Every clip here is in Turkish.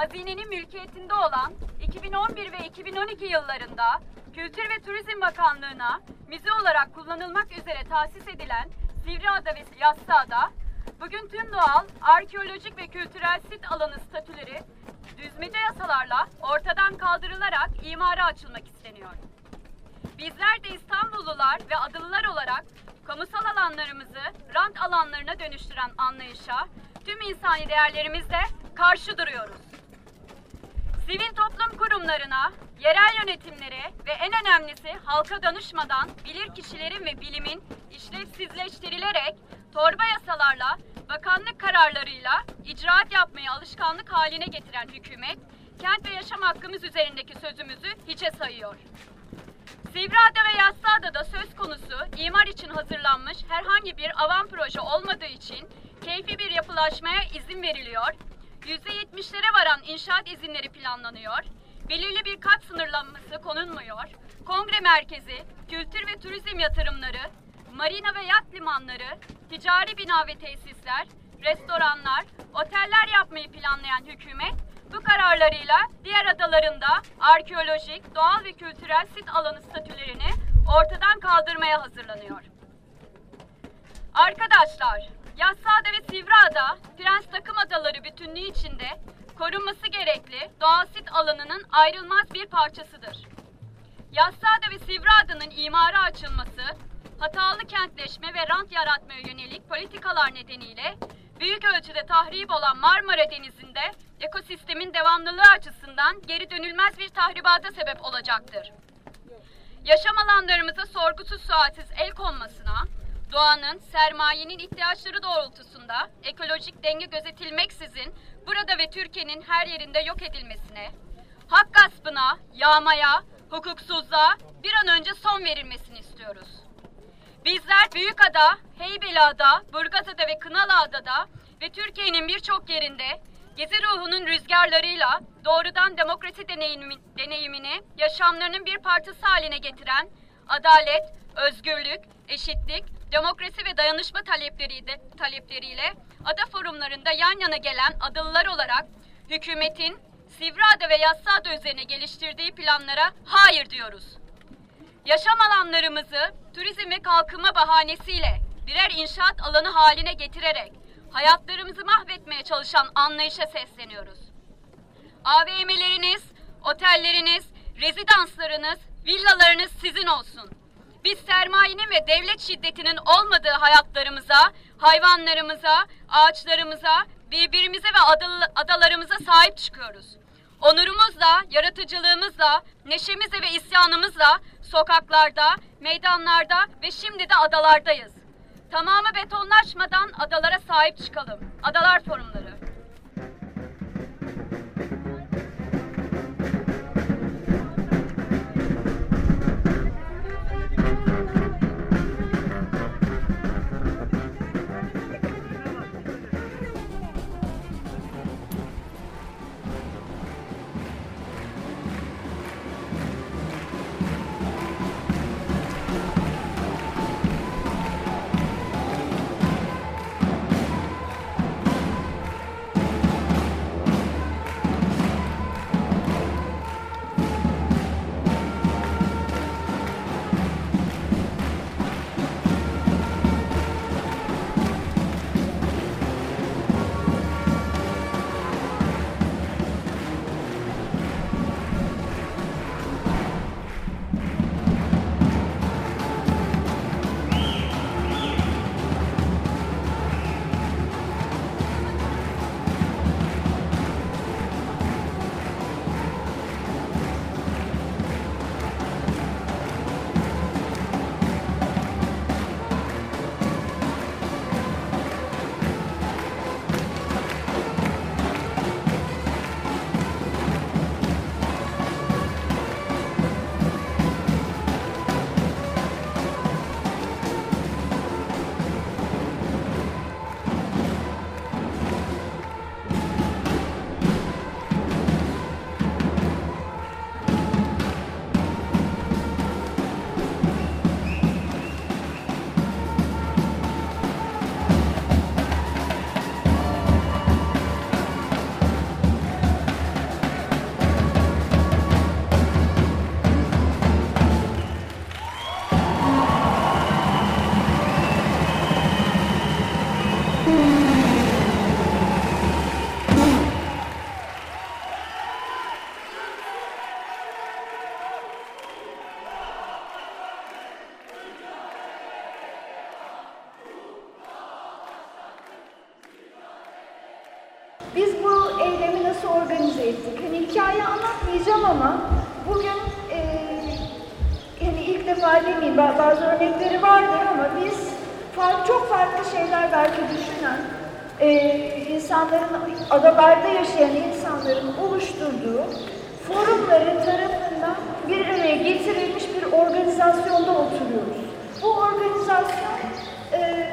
hazinenin mülkiyetinde olan 2011 ve 2012 yıllarında Kültür ve Turizm Bakanlığı'na müze olarak kullanılmak üzere tahsis edilen Sivriada ve Yassıada bugün tüm doğal, arkeolojik ve kültürel sit alanı statüleri düzmece yasalarla ortadan kaldırılarak imara açılmak isteniyor. Bizler de İstanbullular ve adılılar olarak kamusal alanlarımızı rant alanlarına dönüştüren anlayışa tüm insani değerlerimizle karşı duruyoruz. Sivil toplum kurumlarına, yerel yönetimlere ve en önemlisi halka danışmadan bilir kişilerin ve bilimin işlevsizleştirilerek torba yasalarla, bakanlık kararlarıyla icraat yapmayı alışkanlık haline getiren hükümet, kent ve yaşam hakkımız üzerindeki sözümüzü hiçe sayıyor. Sivriada ve Yassıada'da söz konusu imar için hazırlanmış herhangi bir avan proje olmadığı için keyfi bir yapılaşmaya izin veriliyor, %70'lere varan inşaat izinleri planlanıyor, belirli bir kat sınırlanması konulmuyor, kongre merkezi, kültür ve turizm yatırımları, marina ve yat limanları, ticari bina ve tesisler, restoranlar, oteller yapmayı planlayan hükümet bu kararlarıyla diğer adalarında arkeolojik, doğal ve kültürel sit alanı statülerini ortadan kaldırmaya hazırlanıyor. Arkadaşlar, Yassıada ve Sivriada, Prens Takım Adaları bütünlüğü içinde korunması gerekli doğal sit alanının ayrılmaz bir parçasıdır. Yassıada ve Sivriada'nın imara açılması, hatalı kentleşme ve rant yaratmaya yönelik politikalar nedeniyle büyük ölçüde tahrip olan Marmara Denizi'nde ekosistemin devamlılığı açısından geri dönülmez bir tahribata sebep olacaktır. Yaşam alanlarımıza sorgusuz sualsiz el konmasına, doğanın, sermayenin ihtiyaçları doğrultusunda ekolojik denge gözetilmeksizin burada ve Türkiye'nin her yerinde yok edilmesine, hak gaspına, yağmaya, hukuksuzluğa bir an önce son verilmesini istiyoruz. Bizler Büyükada, Heybeliada, Burgazada ve Kınalıada'da ve Türkiye'nin birçok yerinde Gezi ruhunun rüzgarlarıyla doğrudan demokrasi deneyimi, deneyimini yaşamlarının bir parçası haline getiren adalet, özgürlük, eşitlik, demokrasi ve dayanışma talepleri de, talepleriyle ada forumlarında yan yana gelen adalılar olarak hükümetin Sivriada ve Yassıada üzerine geliştirdiği planlara hayır diyoruz. Yaşam alanlarımızı turizm ve kalkınma bahanesiyle birer inşaat alanı haline getirerek hayatlarımızı mahvetmeye çalışan anlayışa sesleniyoruz. AVM'leriniz, otelleriniz, rezidanslarınız, villalarınız sizin olsun. Biz sermayenin ve devlet şiddetinin olmadığı hayatlarımıza, hayvanlarımıza, ağaçlarımıza, birbirimize ve adalarımıza sahip çıkıyoruz. Onurumuzla, yaratıcılığımızla, neşemizle ve isyanımızla sokaklarda, meydanlarda ve şimdi de adalardayız. Tamamı betonlaşmadan adalara sahip çıkalım. Adalar forumları. İnsanların, adalarda yaşayan insanların oluşturduğu forumların tarafından bir araya getirilmiş bir organizasyonda oturuyoruz. Bu organizasyon e,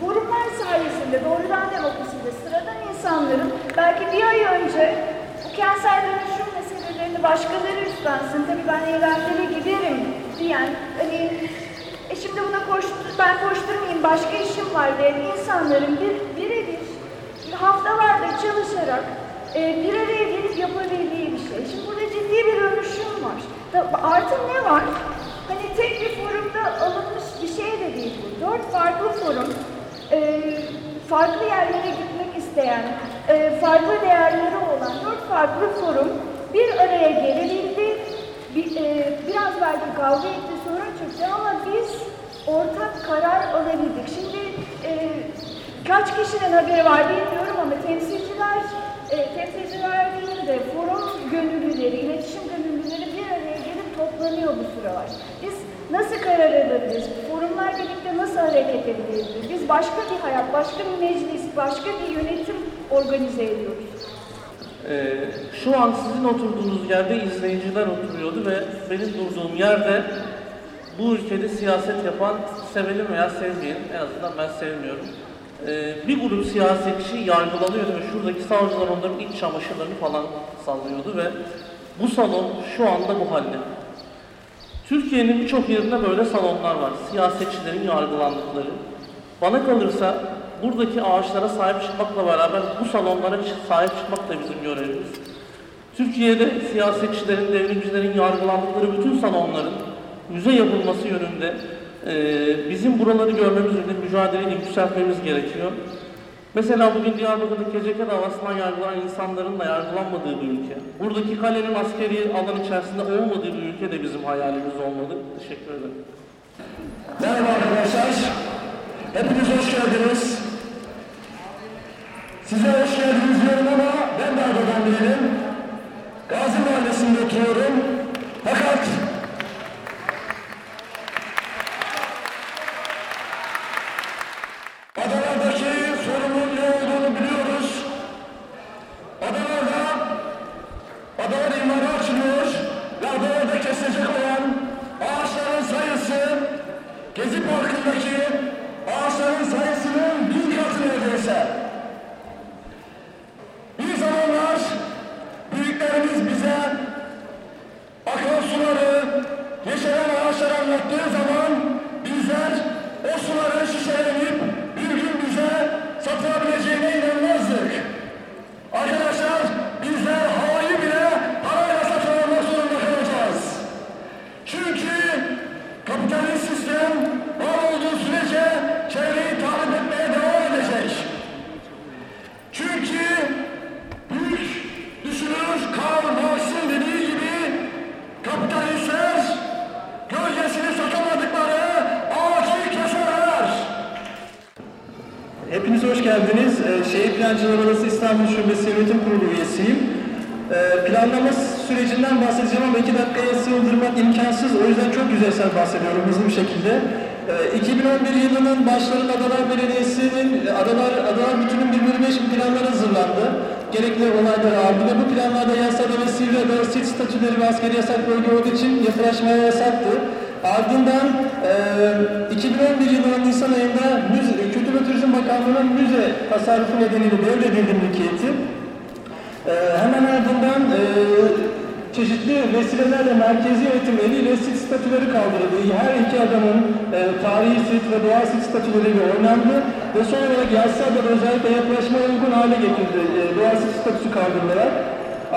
Forumlar sayesinde doğrudan demokraside sıradan insanların belki bir ay önce bu kentsel dönüşüm meselelerini başkaları üstlensin, tabii ben eylemlere giderim diyen, hani e şimdi buna koş, ben koşturmayayım başka işim var diyen insanların bir, birebir haftalardır çalışarak e, bir araya gelip yapabildiği bir şey. Şimdi burada ciddi bir dönüşüm var. Tabii Artı ne var? Hani tek bir forumda alınmış bir şey de değil bu. Dört farklı forum e, farklı yerlere gitmek isteyen, e, farklı değerleri olan dört farklı forum bir araya gelebildi. Bir, e, biraz belki kavga etti, sorun çıktı ama biz ortak karar alabildik. Şimdi e, kaç kişinin haberi var bilmiyorum ama temsilciler, e, temsilciler değil de forum gönüllüleri, iletişim gönüllüleri bir araya gelip toplanıyor bu sıralar. Biz nasıl karar alabiliriz? Forumlar birlikte nasıl hareket edebiliriz? Biz başka bir hayat, başka bir meclis, başka bir yönetim organize ediyoruz. Ee, şu an sizin oturduğunuz yerde izleyiciler oturuyordu ve benim durduğum yerde bu ülkede siyaset yapan sevelim veya sevmeyelim, en azından ben sevmiyorum. Ee, bir grup siyasetçi yargılanıyordu ve şuradaki savcılar onların iç çamaşırlarını falan sallıyordu ve bu salon şu anda bu halde. Türkiye'nin birçok yerinde böyle salonlar var. Siyasetçilerin yargılandıkları. Bana kalırsa buradaki ağaçlara sahip çıkmakla beraber bu salonlara sahip çıkmak da bizim görevimiz. Türkiye'de siyasetçilerin, devrimcilerin yargılandıkları bütün salonların müze yapılması yönünde eee, bizim buraları görmemiz yönünde mücadeleyi yükseltmemiz gerekiyor. Mesela bugün Diyarbakır'da KCK davasından yargılanan insanların da yargılanmadığı bir ülke. Buradaki kalenin askeri alan içerisinde olmadığı bir ülke de bizim hayalimiz olmalı. Teşekkür ederim. Merhaba arkadaşlar. Hepiniz hoş geldiniz. Size hoş geldiniz diyorum ama ben de adadan biriyim. Gazi Mahallesi'nde oturuyorum. Fakat Hepiniz hoş geldiniz. Ee, Şehir Plancılar Odası İstanbul Şubesi Yönetim Kurulu üyesiyim. Ee, Planlama sürecinden bahsedeceğim ama iki dakikaya sığdırmak imkansız. O yüzden çok yüzeysel bahsediyorum hızlı bir şekilde. Ee, 2011 yılının başlarında Adalar Belediyesi'nin Adalar, Adalar Bütünün 125 planları hazırlandı. Gerekli olayları aldı ve bu planlarda yasada ve sivri adalar sit statüleri ve askeri yasak bölge olduğu için yapılaşmaya yasaktı. Ardından eee 2011 yılının Nisan ayında müze, Kültür ve Turizm Bakanlığı'nın müze tasarrufu nedeniyle devredildi mülkiyeti. Eee hemen ardından eee, çeşitli vesilelerle merkezi yönetim eliyle sit statüleri kaldırıldı. Her iki adamın eee, tarihi sit ve doğal sit statüleriyle oynandı ve son olarak Yassıada'da özellikle yapılaşmaya uygun hale getirildi. Eee, doğal sit statüsü kaldırılarak.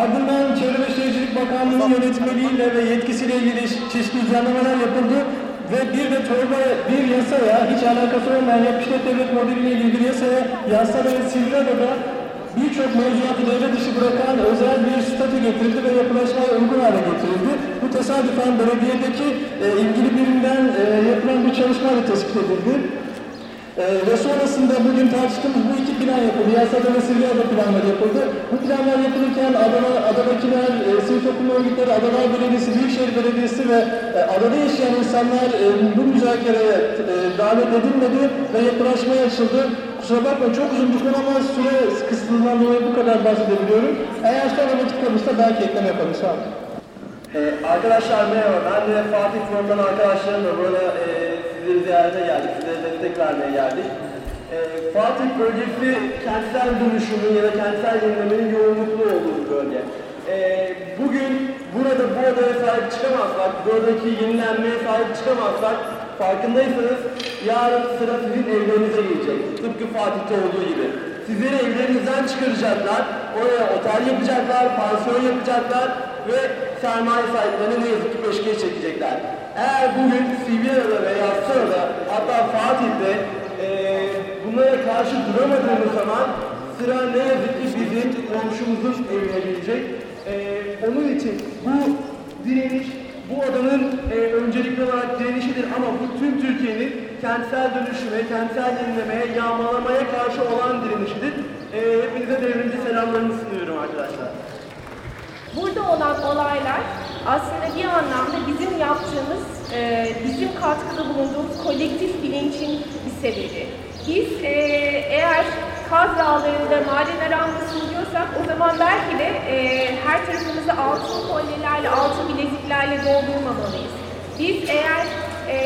Ardından Çevre ve Şehircilik Bakanlığı'nın yönetmeliğiyle ve yetkisiyle ilgili çeşitli düzenlemeler yapıldı ve bir de torba bir yasaya hiç alakası olmayan yapı işlet devlet modeliyle ilgili bir yasaya ve Sivriada'da birçok mevzuatı devre dışı bırakan özel bir statü getirildi ve yapılaşmaya uygun hale getirildi. Bu tesadüfen belediyedeki e, ilgili birimden e, yapılan bir çalışmayla tespit edildi. Ee, ve sonrasında bugün tartıştığımız bu iki plan yapıldı. Yasada ve Sivriada planları yapıldı. Bu planlar yapılırken Adana, Adadakiler, e, sivil toplum örgütleri, Adalar Belediyesi, Büyükşehir Belediyesi ve e, adada yaşayan insanlar e, bu müzakereye e, davet edilmedi ve yapılaşmaya açıldı. Kusura bakmayın çok uzun bir ama süre kısıtlığından dolayı bu kadar bahsedebiliyorum. Eğer sonra vakit kalırsa belki ekleme yaparım. Sağ olun. Ee, arkadaşlar merhaba. Ben de Fatih Front'tan arkadaşlarımla burada e, sizleri ziyarete geldik. Sizlere destek vermeye geldik. E, Fatih bölgesi kentsel dönüşümün ya da kentsel yenilemenin yoğunluklu olduğu bir bölge. E, bugün burada bu odaya sahip çıkamazsak, buradaki yenilenmeye sahip çıkamazsak farkındaysanız yarın sıra sizin evlerinize gelecek. Tıpkı Fatih'te olduğu gibi. Sizleri evlerinizden çıkaracaklar, oraya otel yapacaklar, pansiyon yapacaklar ve sermaye sahiplerine ne yazık ki peşkeş çekecekler. Eğer bugün Sibirya'da ve Yassıada hatta Fatih'te eee bunlara karşı duramadığımız zaman sıra ne yazık ki bizim komşumuzun evine gelecek. Eee onun için bu direniş bu adanın e, öncelikli olarak direnişidir ama bu tüm Türkiye'nin kentsel dönüşüme, kentsel yenilemeye, yağmalamaya karşı olan direnişidir. E, hepinize devrimci selamlarımı sunuyorum arkadaşlar. Burada olan olaylar aslında bir anlamda bizim yaptığımız, e, bizim katkıda bulunduğumuz kolektif bilincin bir sebebi. Biz e, eğer Kaz Dağları'nda maden aranmasını diyorsak o zaman belki de e, her tarafımızı altın kolyelerle, altın bileziklerle doldurmamalıyız. Biz eğer e,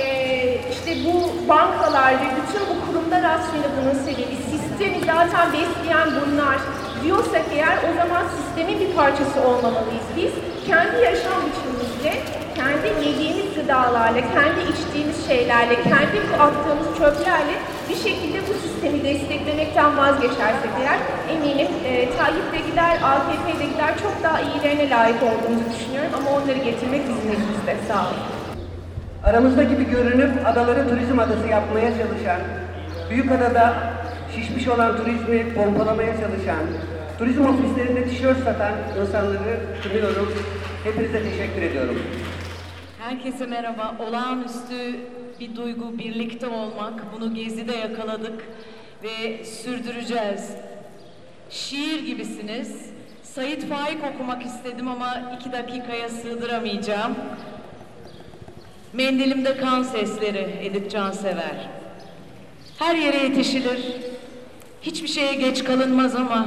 işte bu bankalar bütün bu kurumlar aslında bunun sebebi, sistemi zaten besleyen bunlar diyorsak eğer o zaman sistemin bir parçası olmamalıyız. Biz kendi yaşam biçimimizle, kendi yediğimiz gıdalarla, kendi içtiğimiz şeylerle, kendi attığımız çöplerle bir şekilde bu sistemi desteklemekten vazgeçersek eğer eminim e, Tayyip de gider, AKP de gider çok daha iyilerine layık olduğumuzu düşünüyorum ama onları getirmek bizim elimizde. Sağ olun. Aramızda gibi görünüp adaları turizm adası yapmaya çalışan, Büyükada'da şişmiş olan turizmi pompalamaya çalışan, turizm ofislerinde tişört satan insanları kınıyorum. Hepinize teşekkür ediyorum. Herkese merhaba. Olağanüstü bir duygu, birlikte olmak. Bunu Gezi'de yakaladık ve sürdüreceğiz. Şiir gibisiniz. Sayit Faik okumak istedim ama iki dakikaya sığdıramayacağım. Mendilimde kan sesleri Edip Cansever. Her yere yetişilir. Hiçbir şeye geç kalınmaz ama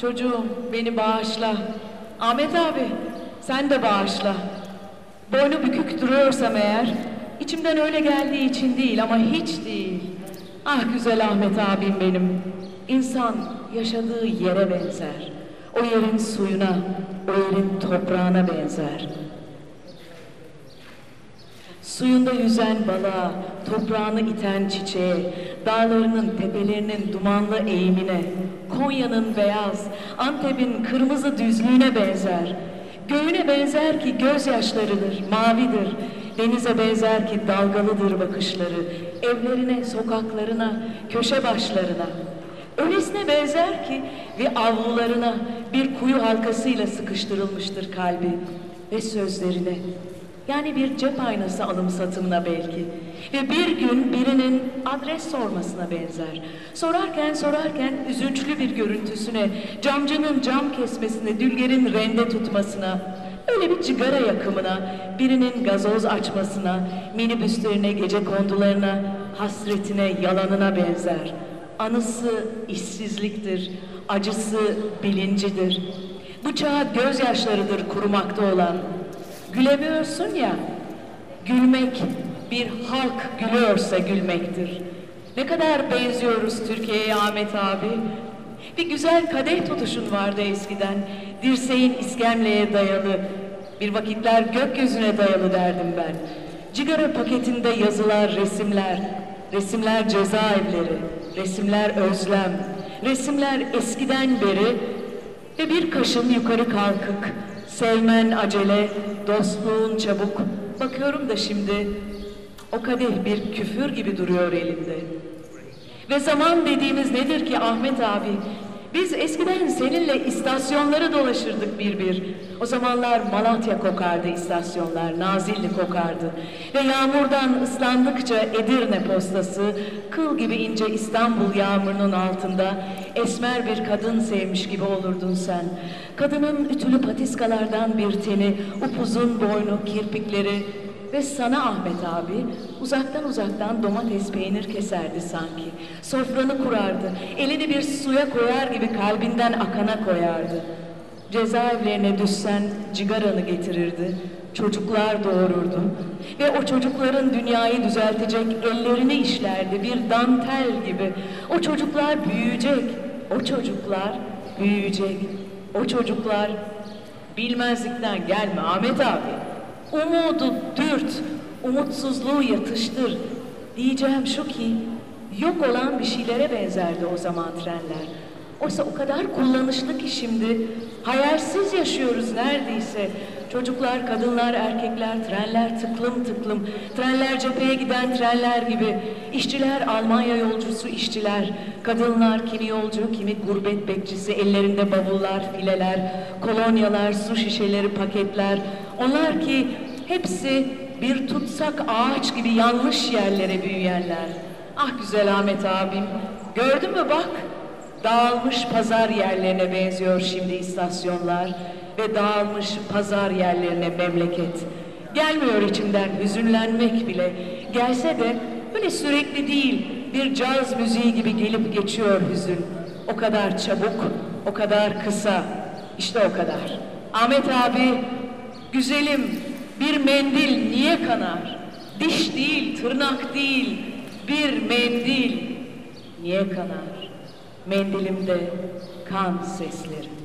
çocuğum beni bağışla. Ahmet abi sen de bağışla. Boynu bükük duruyorsam eğer içimden öyle geldiği için değil ama hiç değil. Ah güzel Ahmet abim benim. İnsan yaşadığı yere benzer. O yerin suyuna, o yerin toprağına benzer. Suyunda yüzen balığa, toprağını iten çiçeğe, dağlarının tepelerinin dumanlı eğimine, Konya'nın beyaz, Antep'in kırmızı düzlüğüne benzer. Göğüne benzer ki gözyaşlarıdır, mavidir. Denize benzer ki dalgalıdır bakışları. Evlerine, sokaklarına, köşe başlarına. Öylesine benzer ki ve avlularına bir kuyu halkasıyla sıkıştırılmıştır kalbi ve sözlerine. Yani bir cep aynası alım satımına belki. Ve bir gün birinin adres sormasına benzer. Sorarken sorarken üzünçlü bir görüntüsüne, camcının cam kesmesine, dülgerin rende tutmasına, öyle bir cigara yakımına, birinin gazoz açmasına, minibüslerine, gece kondularına, hasretine, yalanına benzer. Anısı işsizliktir, acısı bilincidir. Bıçağı gözyaşlarıdır kurumakta olan. Gülemiyorsun ya, gülmek bir halk gülüyorsa gülmektir. Ne kadar benziyoruz Türkiye'ye Ahmet abi. Bir güzel kadeh tutuşun vardı eskiden. Dirseğin iskemleye dayalı. Bir vakitler gökyüzüne dayalı derdim ben. Cigara paketinde yazılar, resimler. Resimler cezaevleri, resimler özlem, resimler eskiden beri ve bir kaşın yukarı kalkık, sevmen acele, dostluğun çabuk. Bakıyorum da şimdi o kadeh bir küfür gibi duruyor elimde. Ve zaman dediğimiz nedir ki Ahmet abi? Biz eskiden seninle istasyonları dolaşırdık bir bir. O zamanlar Malatya kokardı istasyonlar, Nazilli kokardı. Ve yağmurdan ıslandıkça Edirne postası, kıl gibi ince İstanbul yağmurunun altında esmer bir kadın sevmiş gibi olurdun sen. Kadının ütülü patiskalardan bir teni, upuzun boynu, kirpikleri, ve sana Ahmet abi uzaktan uzaktan domates peynir keserdi sanki. Sofranı kurardı. Elini bir suya koyar gibi kalbinden akana koyardı. Cezaevlerine düşsen cigaranı getirirdi. Çocuklar doğururdu. Ve o çocukların dünyayı düzeltecek ellerini işlerdi bir dantel gibi. O çocuklar büyüyecek. O çocuklar büyüyecek. O çocuklar bilmezlikten gelme Ahmet abi. Umudu dürt, umutsuzluğu yatıştır. Diyeceğim şu ki, yok olan bir şeylere benzerdi o zaman trenler. Oysa o kadar kullanışlı ki şimdi, hayalsiz yaşıyoruz neredeyse. Çocuklar, kadınlar, erkekler, trenler tıklım tıklım. Trenler cepheye giden trenler gibi. İşçiler, Almanya yolcusu işçiler. Kadınlar, kimi yolcu, kimi gurbet bekçisi. Ellerinde bavullar, fileler, kolonyalar, su şişeleri, paketler. Onlar ki hepsi bir tutsak ağaç gibi yanlış yerlere büyüyenler. Ah güzel Ahmet abim, gördün mü bak, dağılmış pazar yerlerine benziyor şimdi istasyonlar ve dağılmış pazar yerlerine memleket. Gelmiyor içimden hüzünlenmek bile. Gelse de böyle sürekli değil, bir caz müziği gibi gelip geçiyor hüzün. O kadar çabuk, o kadar kısa, işte o kadar. Ahmet abi, güzelim, bir mendil niye kanar? Diş değil, tırnak değil, bir mendil niye kanar? Mendilimde kan sesleri.